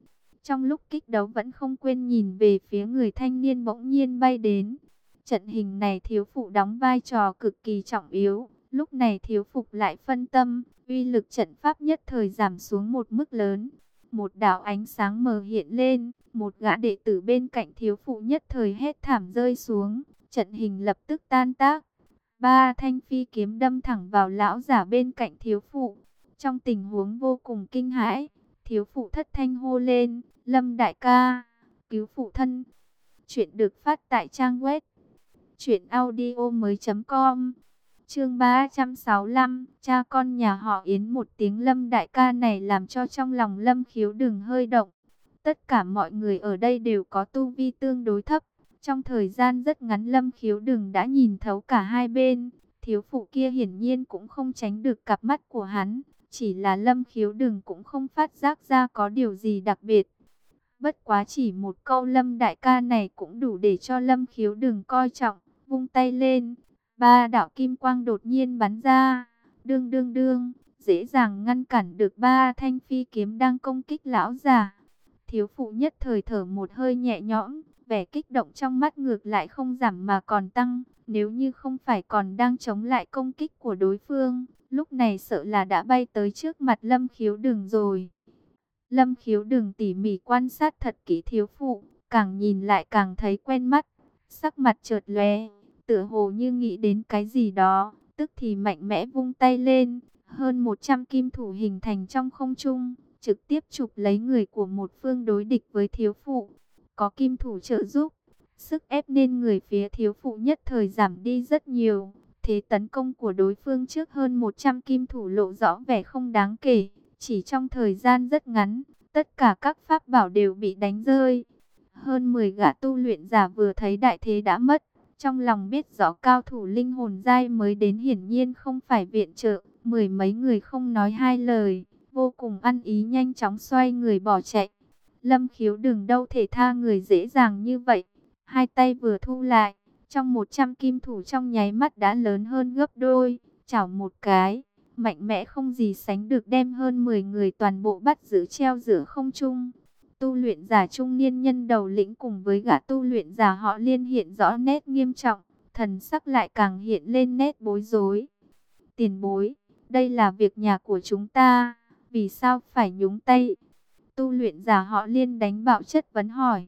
Trong lúc kích đấu vẫn không quên nhìn về phía người thanh niên bỗng nhiên bay đến. Trận hình này thiếu phụ đóng vai trò cực kỳ trọng yếu. Lúc này thiếu phục lại phân tâm, uy lực trận pháp nhất thời giảm xuống một mức lớn. Một đạo ánh sáng mờ hiện lên, một gã đệ tử bên cạnh thiếu phụ nhất thời hét thảm rơi xuống, trận hình lập tức tan tác. Ba thanh phi kiếm đâm thẳng vào lão giả bên cạnh thiếu phụ. Trong tình huống vô cùng kinh hãi, thiếu phụ thất thanh hô lên, lâm đại ca, cứu phụ thân. Chuyện được phát tại trang web chuyện audio mới.com Chương 365, cha con nhà họ Yến một tiếng lâm đại ca này làm cho trong lòng lâm khiếu đừng hơi động. Tất cả mọi người ở đây đều có tu vi tương đối thấp. Trong thời gian rất ngắn lâm khiếu đừng đã nhìn thấu cả hai bên. Thiếu phụ kia hiển nhiên cũng không tránh được cặp mắt của hắn. Chỉ là lâm khiếu đừng cũng không phát giác ra có điều gì đặc biệt. Bất quá chỉ một câu lâm đại ca này cũng đủ để cho lâm khiếu đừng coi trọng. Vung tay lên, Ba đạo kim quang đột nhiên bắn ra, đương đương đương, dễ dàng ngăn cản được ba thanh phi kiếm đang công kích lão già. Thiếu phụ nhất thời thở một hơi nhẹ nhõm, vẻ kích động trong mắt ngược lại không giảm mà còn tăng. Nếu như không phải còn đang chống lại công kích của đối phương, lúc này sợ là đã bay tới trước mặt lâm khiếu đường rồi. Lâm khiếu đường tỉ mỉ quan sát thật kỹ thiếu phụ, càng nhìn lại càng thấy quen mắt, sắc mặt chợt lóe tựa hồ như nghĩ đến cái gì đó, tức thì mạnh mẽ vung tay lên, hơn 100 kim thủ hình thành trong không trung, trực tiếp chụp lấy người của một phương đối địch với thiếu phụ. Có kim thủ trợ giúp, sức ép nên người phía thiếu phụ nhất thời giảm đi rất nhiều. Thế tấn công của đối phương trước hơn 100 kim thủ lộ rõ vẻ không đáng kể, chỉ trong thời gian rất ngắn, tất cả các pháp bảo đều bị đánh rơi. Hơn 10 gã tu luyện giả vừa thấy đại thế đã mất, trong lòng biết rõ cao thủ linh hồn dai mới đến hiển nhiên không phải viện trợ, mười mấy người không nói hai lời, vô cùng ăn ý nhanh chóng xoay người bỏ chạy. Lâm khiếu đừng đâu thể tha người dễ dàng như vậy, hai tay vừa thu lại, trong 100 kim thủ trong nháy mắt đã lớn hơn gấp đôi, chảo một cái, mạnh mẽ không gì sánh được đem hơn 10 người toàn bộ bắt giữ treo giữa không trung tu luyện giả trung niên nhân đầu lĩnh cùng với gã tu luyện giả họ liên hiện rõ nét nghiêm trọng, thần sắc lại càng hiện lên nét bối rối. Tiền bối, đây là việc nhà của chúng ta, vì sao phải nhúng tay? Tu luyện giả họ liên đánh bạo chất vấn hỏi.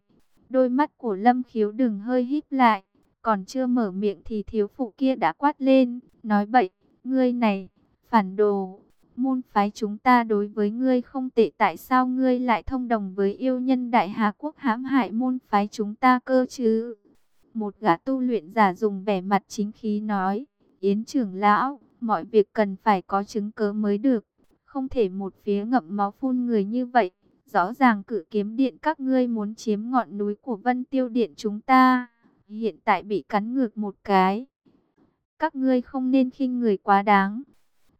Đôi mắt của lâm khiếu đừng hơi híp lại, còn chưa mở miệng thì thiếu phụ kia đã quát lên, nói bậy, ngươi này, phản đồ môn phái chúng ta đối với ngươi không tệ tại sao ngươi lại thông đồng với yêu nhân đại Hà Quốc hãm hại môn phái chúng ta cơ chứ? Một gã tu luyện giả dùng vẻ mặt chính khí nói, Yến trưởng lão, mọi việc cần phải có chứng cớ mới được, không thể một phía ngậm máu phun người như vậy. Rõ ràng cử kiếm điện các ngươi muốn chiếm ngọn núi của Vân Tiêu Điện chúng ta, hiện tại bị cắn ngược một cái. Các ngươi không nên khinh người quá đáng.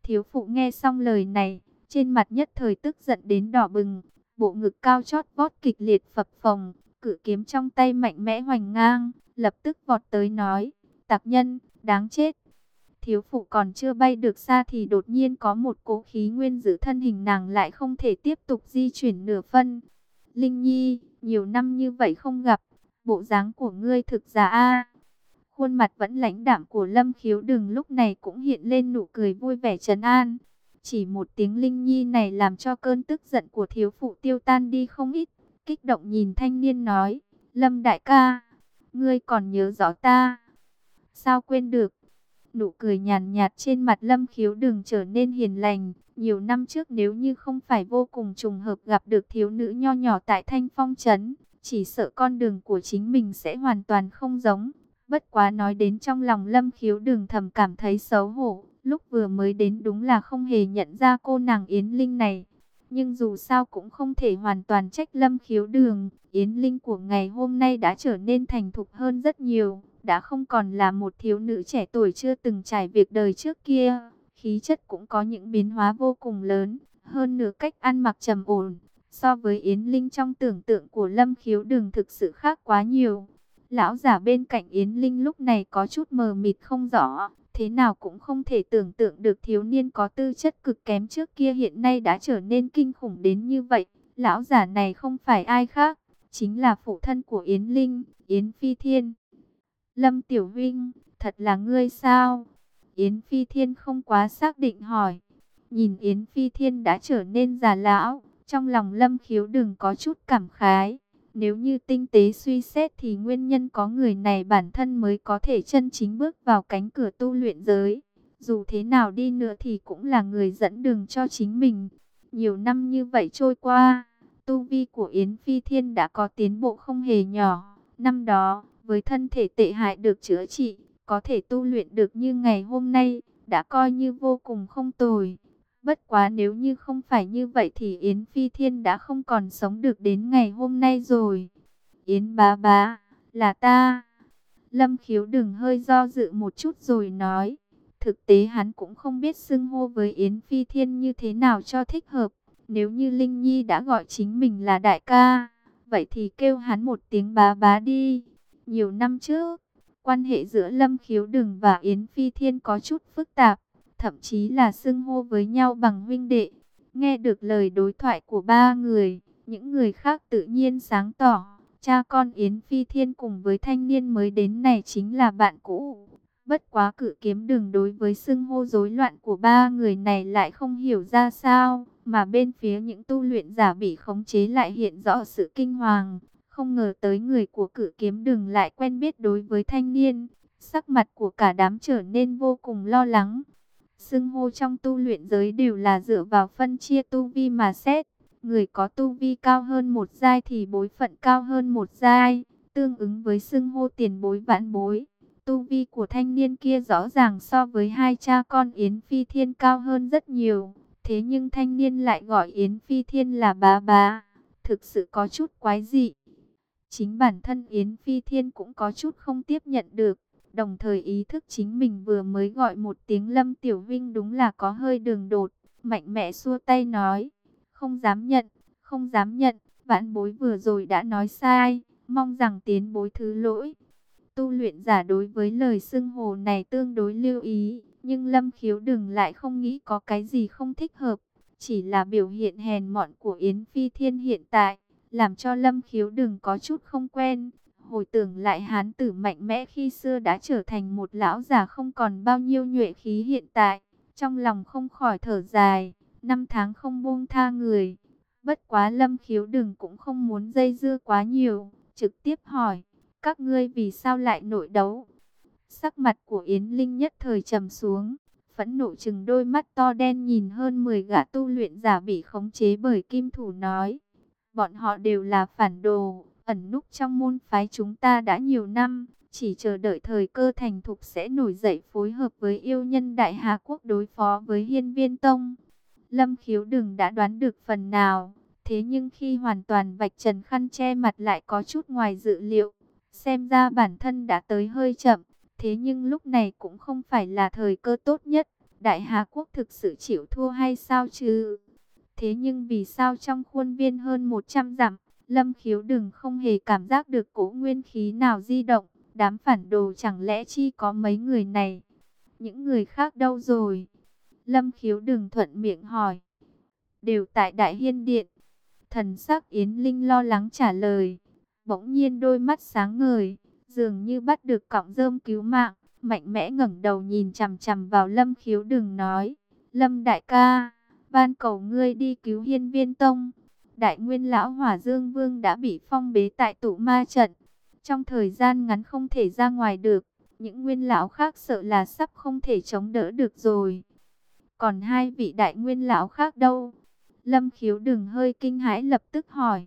Thiếu phụ nghe xong lời này, trên mặt nhất thời tức giận đến đỏ bừng, bộ ngực cao chót vót kịch liệt phập phồng, cự kiếm trong tay mạnh mẽ hoành ngang, lập tức vọt tới nói, tạc nhân, đáng chết. Thiếu phụ còn chưa bay được xa thì đột nhiên có một cố khí nguyên giữ thân hình nàng lại không thể tiếp tục di chuyển nửa phân. Linh Nhi, nhiều năm như vậy không gặp, bộ dáng của ngươi thực giả a Khuôn mặt vẫn lãnh đạm của Lâm Khiếu Đừng lúc này cũng hiện lên nụ cười vui vẻ trấn an. Chỉ một tiếng linh nhi này làm cho cơn tức giận của thiếu phụ tiêu tan đi không ít. Kích động nhìn thanh niên nói, Lâm đại ca, ngươi còn nhớ rõ ta. Sao quên được? Nụ cười nhàn nhạt trên mặt Lâm Khiếu Đừng trở nên hiền lành. Nhiều năm trước nếu như không phải vô cùng trùng hợp gặp được thiếu nữ nho nhỏ tại Thanh Phong Trấn, chỉ sợ con đường của chính mình sẽ hoàn toàn không giống. Bất quá nói đến trong lòng lâm khiếu đường thầm cảm thấy xấu hổ. Lúc vừa mới đến đúng là không hề nhận ra cô nàng Yến Linh này. Nhưng dù sao cũng không thể hoàn toàn trách lâm khiếu đường. Yến Linh của ngày hôm nay đã trở nên thành thục hơn rất nhiều. Đã không còn là một thiếu nữ trẻ tuổi chưa từng trải việc đời trước kia. Khí chất cũng có những biến hóa vô cùng lớn. Hơn nữa cách ăn mặc trầm ổn. So với Yến Linh trong tưởng tượng của lâm khiếu đường thực sự khác quá nhiều. Lão giả bên cạnh Yến Linh lúc này có chút mờ mịt không rõ, thế nào cũng không thể tưởng tượng được thiếu niên có tư chất cực kém trước kia hiện nay đã trở nên kinh khủng đến như vậy. Lão giả này không phải ai khác, chính là phụ thân của Yến Linh, Yến Phi Thiên. Lâm Tiểu Vinh, thật là ngươi sao? Yến Phi Thiên không quá xác định hỏi. Nhìn Yến Phi Thiên đã trở nên già lão, trong lòng Lâm Khiếu đừng có chút cảm khái. Nếu như tinh tế suy xét thì nguyên nhân có người này bản thân mới có thể chân chính bước vào cánh cửa tu luyện giới. Dù thế nào đi nữa thì cũng là người dẫn đường cho chính mình. Nhiều năm như vậy trôi qua, tu vi của Yến Phi Thiên đã có tiến bộ không hề nhỏ. Năm đó, với thân thể tệ hại được chữa trị, có thể tu luyện được như ngày hôm nay, đã coi như vô cùng không tồi. Bất quá nếu như không phải như vậy thì Yến Phi Thiên đã không còn sống được đến ngày hôm nay rồi. Yến bá bá, là ta. Lâm khiếu đừng hơi do dự một chút rồi nói. Thực tế hắn cũng không biết xưng hô với Yến Phi Thiên như thế nào cho thích hợp. Nếu như Linh Nhi đã gọi chính mình là đại ca, vậy thì kêu hắn một tiếng bá bá đi. Nhiều năm trước, quan hệ giữa Lâm Khiếu Đừng và Yến Phi Thiên có chút phức tạp thậm chí là xưng hô với nhau bằng huynh đệ. Nghe được lời đối thoại của ba người, những người khác tự nhiên sáng tỏ, cha con Yến Phi Thiên cùng với thanh niên mới đến này chính là bạn cũ. Bất quá cử kiếm đường đối với xưng hô rối loạn của ba người này lại không hiểu ra sao, mà bên phía những tu luyện giả bị khống chế lại hiện rõ sự kinh hoàng. Không ngờ tới người của cử kiếm đường lại quen biết đối với thanh niên, sắc mặt của cả đám trở nên vô cùng lo lắng. Xưng hô trong tu luyện giới đều là dựa vào phân chia tu vi mà xét. Người có tu vi cao hơn một giai thì bối phận cao hơn một giai, tương ứng với xưng hô tiền bối vãn bối. Tu vi của thanh niên kia rõ ràng so với hai cha con Yến Phi Thiên cao hơn rất nhiều. Thế nhưng thanh niên lại gọi Yến Phi Thiên là bá bá. Thực sự có chút quái dị. Chính bản thân Yến Phi Thiên cũng có chút không tiếp nhận được đồng thời ý thức chính mình vừa mới gọi một tiếng Lâm Tiểu Vinh đúng là có hơi đường đột, mạnh mẽ xua tay nói, không dám nhận, không dám nhận, vãn bối vừa rồi đã nói sai, mong rằng tiến bối thứ lỗi. Tu luyện giả đối với lời xưng hồ này tương đối lưu ý, nhưng Lâm Khiếu đừng lại không nghĩ có cái gì không thích hợp, chỉ là biểu hiện hèn mọn của Yến Phi Thiên hiện tại, làm cho Lâm Khiếu đừng có chút không quen, Hồi tưởng lại hán tử mạnh mẽ khi xưa đã trở thành một lão già không còn bao nhiêu nhuệ khí hiện tại. Trong lòng không khỏi thở dài, năm tháng không buông tha người. Bất quá lâm khiếu đừng cũng không muốn dây dưa quá nhiều, trực tiếp hỏi, các ngươi vì sao lại nội đấu? Sắc mặt của Yến Linh nhất thời trầm xuống, phẫn nộ chừng đôi mắt to đen nhìn hơn 10 gã tu luyện giả bị khống chế bởi kim thủ nói. Bọn họ đều là phản đồ, ẩn núp trong môn phái chúng ta đã nhiều năm, chỉ chờ đợi thời cơ thành thục sẽ nổi dậy phối hợp với yêu nhân Đại Hà Quốc đối phó với Hiên Viên Tông. Lâm khiếu đừng đã đoán được phần nào, thế nhưng khi hoàn toàn vạch trần khăn che mặt lại có chút ngoài dự liệu, xem ra bản thân đã tới hơi chậm, thế nhưng lúc này cũng không phải là thời cơ tốt nhất, Đại Hà Quốc thực sự chịu thua hay sao chứ? Thế nhưng vì sao trong khuôn viên hơn 100 dặm, Lâm khiếu đừng không hề cảm giác được cỗ nguyên khí nào di động. Đám phản đồ chẳng lẽ chi có mấy người này? Những người khác đâu rồi? Lâm khiếu đừng thuận miệng hỏi. Đều tại Đại Hiên Điện. Thần sắc Yến Linh lo lắng trả lời. Bỗng nhiên đôi mắt sáng ngời. Dường như bắt được cọng rơm cứu mạng. Mạnh mẽ ngẩng đầu nhìn chằm chằm vào Lâm khiếu đừng nói. Lâm đại ca, van cầu ngươi đi cứu hiên viên tông. Đại nguyên lão hỏa dương vương đã bị phong bế tại tụ ma trận. Trong thời gian ngắn không thể ra ngoài được, những nguyên lão khác sợ là sắp không thể chống đỡ được rồi. Còn hai vị đại nguyên lão khác đâu? Lâm khiếu đừng hơi kinh hãi lập tức hỏi.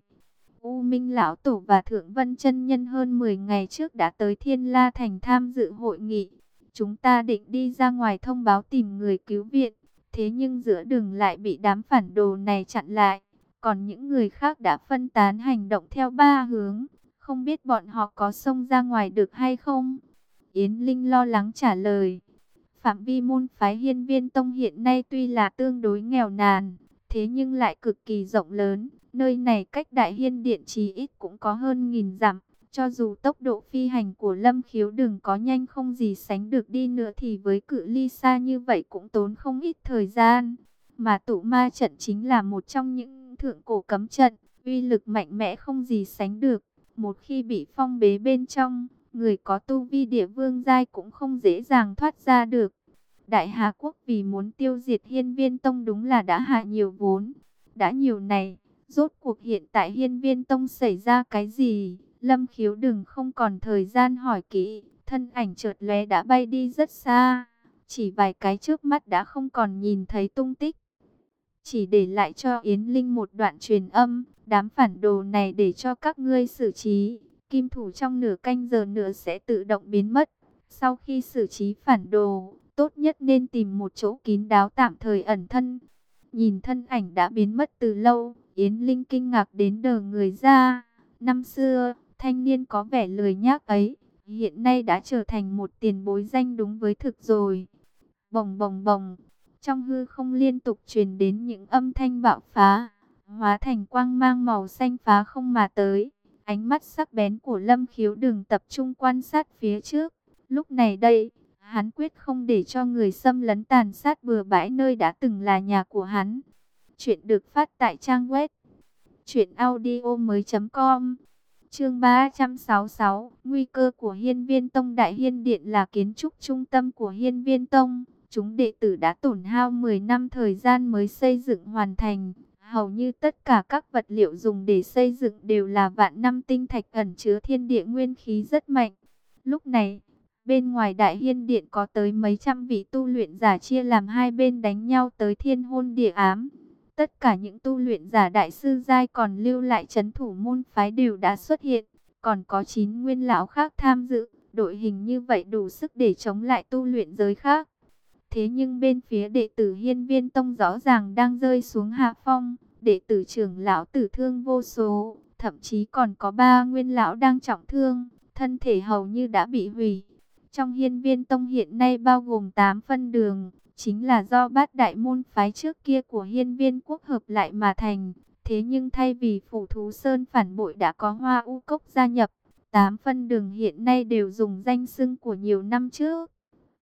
U Minh Lão Tổ và Thượng Vân chân Nhân hơn 10 ngày trước đã tới Thiên La Thành tham dự hội nghị. Chúng ta định đi ra ngoài thông báo tìm người cứu viện. Thế nhưng giữa đường lại bị đám phản đồ này chặn lại. Còn những người khác đã phân tán hành động theo ba hướng. Không biết bọn họ có xông ra ngoài được hay không? Yến Linh lo lắng trả lời. Phạm vi môn phái hiên viên tông hiện nay tuy là tương đối nghèo nàn, thế nhưng lại cực kỳ rộng lớn. Nơi này cách đại hiên điện chỉ ít cũng có hơn nghìn dặm. Cho dù tốc độ phi hành của Lâm Khiếu đừng có nhanh không gì sánh được đi nữa thì với cự ly xa như vậy cũng tốn không ít thời gian. Mà tụ ma trận chính là một trong những thượng cổ cấm trận, uy lực mạnh mẽ không gì sánh được. Một khi bị phong bế bên trong, người có tu vi địa vương giai cũng không dễ dàng thoát ra được. Đại Hà Quốc vì muốn tiêu diệt hiên viên tông đúng là đã hạ nhiều vốn. Đã nhiều này, rốt cuộc hiện tại hiên viên tông xảy ra cái gì? Lâm khiếu đừng không còn thời gian hỏi kỹ, thân ảnh chợt lóe đã bay đi rất xa. Chỉ vài cái trước mắt đã không còn nhìn thấy tung tích. Chỉ để lại cho Yến Linh một đoạn truyền âm, đám phản đồ này để cho các ngươi xử trí. Kim thủ trong nửa canh giờ nữa sẽ tự động biến mất. Sau khi xử trí phản đồ, tốt nhất nên tìm một chỗ kín đáo tạm thời ẩn thân. Nhìn thân ảnh đã biến mất từ lâu, Yến Linh kinh ngạc đến đờ người ra. Năm xưa, thanh niên có vẻ lười nhác ấy, hiện nay đã trở thành một tiền bối danh đúng với thực rồi. Bồng bồng bồng, trong hư không liên tục truyền đến những âm thanh bạo phá, hóa thành quang mang màu xanh phá không mà tới. Ánh mắt sắc bén của Lâm Khiếu đừng tập trung quan sát phía trước. Lúc này đây, hắn quyết không để cho người xâm lấn tàn sát bừa bãi nơi đã từng là nhà của hắn. Chuyện được phát tại trang web truyệnaudiomoi.com. Chương 366, nguy cơ của Hiên Viên Tông Đại Hiên Điện là kiến trúc trung tâm của Hiên Viên Tông, chúng đệ tử đã tổn hao 10 năm thời gian mới xây dựng hoàn thành. Hầu như tất cả các vật liệu dùng để xây dựng đều là vạn năm tinh thạch ẩn chứa thiên địa nguyên khí rất mạnh. Lúc này, bên ngoài đại hiên điện có tới mấy trăm vị tu luyện giả chia làm hai bên đánh nhau tới thiên hôn địa ám. Tất cả những tu luyện giả đại sư giai còn lưu lại chấn thủ môn phái đều đã xuất hiện, còn có 9 nguyên lão khác tham dự, đội hình như vậy đủ sức để chống lại tu luyện giới khác. Thế nhưng bên phía đệ tử hiên viên tông rõ ràng đang rơi xuống hạ phong, đệ tử trưởng lão tử thương vô số, thậm chí còn có ba nguyên lão đang trọng thương, thân thể hầu như đã bị hủy. Trong hiên viên tông hiện nay bao gồm 8 phân đường, chính là do bát đại môn phái trước kia của hiên viên quốc hợp lại mà thành. Thế nhưng thay vì phủ thú sơn phản bội đã có hoa u cốc gia nhập, tám phân đường hiện nay đều dùng danh xưng của nhiều năm trước.